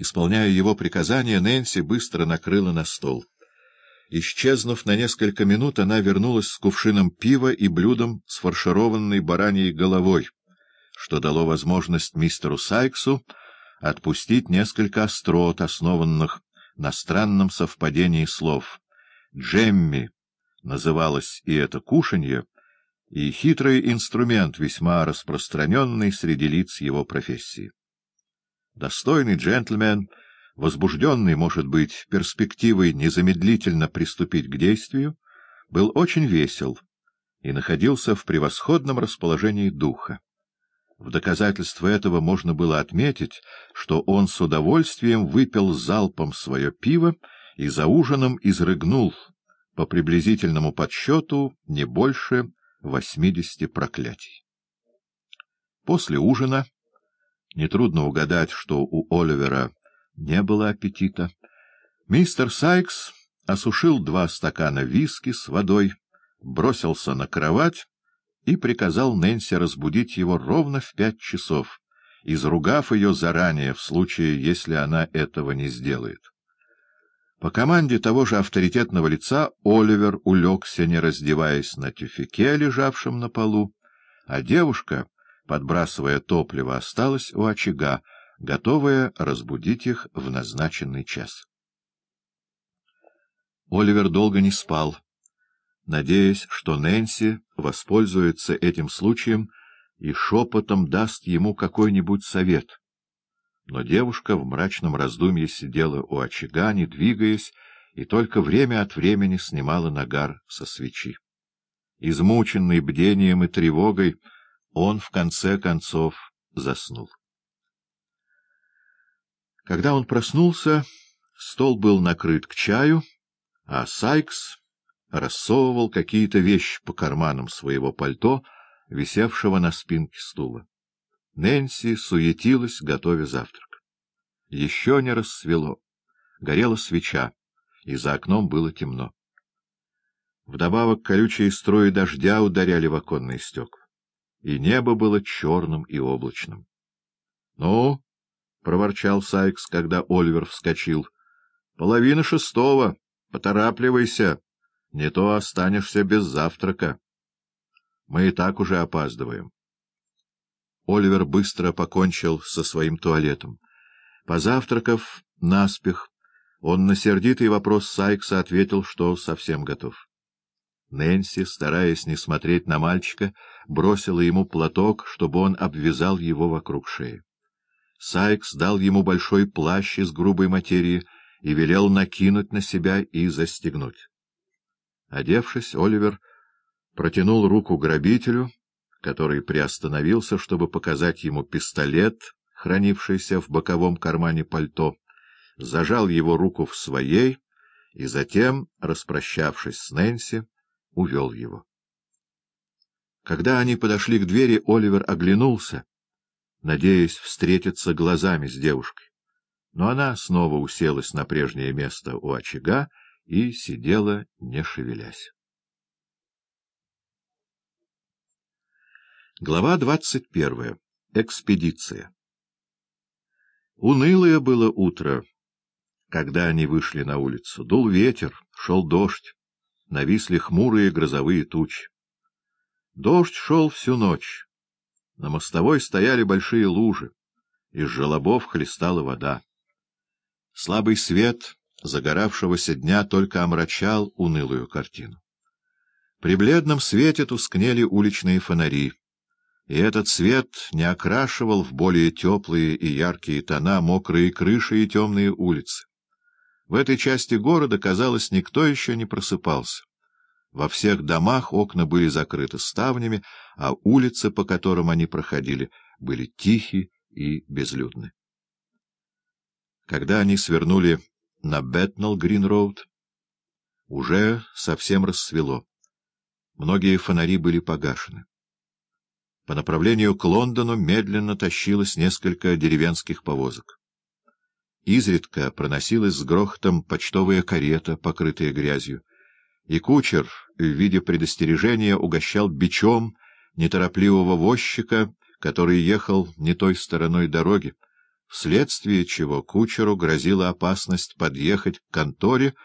Исполняя его приказание, Нэнси быстро накрыла на стол. Исчезнув на несколько минут, она вернулась с кувшином пива и блюдом с фаршированной бараньей головой, что дало возможность мистеру Сайксу отпустить несколько острот, основанных на странном совпадении слов. «Джемми» называлось и это кушанье, и хитрый инструмент, весьма распространенный среди лиц его профессии. Достойный джентльмен, возбужденный, может быть, перспективой незамедлительно приступить к действию, был очень весел и находился в превосходном расположении духа. В доказательство этого можно было отметить, что он с удовольствием выпил залпом свое пиво и за ужином изрыгнул, по приблизительному подсчету, не больше восьмидесяти проклятий. После ужина, нетрудно угадать, что у Оливера не было аппетита, мистер Сайкс осушил два стакана виски с водой, бросился на кровать и приказал Нэнси разбудить его ровно в пять часов, изругав ее заранее в случае, если она этого не сделает. По команде того же авторитетного лица Оливер улегся, не раздеваясь на тюфике, лежавшем на полу, а девушка, подбрасывая топливо, осталась у очага, готовая разбудить их в назначенный час. Оливер долго не спал надеясь, что Нэнси воспользуется этим случаем и шепотом даст ему какой-нибудь совет. Но девушка в мрачном раздумье сидела у очага, не двигаясь, и только время от времени снимала нагар со свечи. Измученный бдением и тревогой, он в конце концов заснул. Когда он проснулся, стол был накрыт к чаю, а Сайкс рассовывал какие-то вещи по карманам своего пальто, висевшего на спинке стула. Нэнси суетилась, готовя завтрак. Еще не рассвело. Горела свеча, и за окном было темно. Вдобавок колючие струи дождя ударяли в оконные стекла, и небо было черным и облачным. — Ну, — проворчал Сайкс, когда Оливер вскочил, — половина шестого, поторапливайся. Не то останешься без завтрака. Мы и так уже опаздываем. Оливер быстро покончил со своим туалетом. Позавтракав наспех, он на сердитый вопрос Сайкса ответил, что совсем готов. Нэнси, стараясь не смотреть на мальчика, бросила ему платок, чтобы он обвязал его вокруг шеи. Сайкс дал ему большой плащ из грубой материи и велел накинуть на себя и застегнуть. Одевшись, Оливер протянул руку грабителю, который приостановился, чтобы показать ему пистолет, хранившийся в боковом кармане пальто, зажал его руку в своей и затем, распрощавшись с Нэнси, увел его. Когда они подошли к двери, Оливер оглянулся, надеясь встретиться глазами с девушкой. Но она снова уселась на прежнее место у очага и сидела, не шевелясь. Глава двадцать первая. Экспедиция. Унылое было утро, когда они вышли на улицу. Дул ветер, шел дождь, нависли хмурые грозовые тучи. Дождь шел всю ночь. На мостовой стояли большие лужи, из желобов хлестала вода. Слабый свет загоравшегося дня только омрачал унылую картину. При бледном свете тускнели уличные фонари, и этот свет не окрашивал в более теплые и яркие тона мокрые крыши и темные улицы. В этой части города, казалось, никто еще не просыпался. Во всех домах окна были закрыты ставнями, а улицы, по которым они проходили, были тихи и безлюдны. Когда они свернули на Бэтнелл-Грин-Роуд уже совсем рассвело. Многие фонари были погашены. По направлению к Лондону медленно тащилось несколько деревенских повозок. Изредка проносилась с грохотом почтовая карета, покрытая грязью, и кучер в виде предостережения угощал бичом неторопливого возчика, который ехал не той стороной дороги, вследствие чего кучеру грозила опасность подъехать к конторе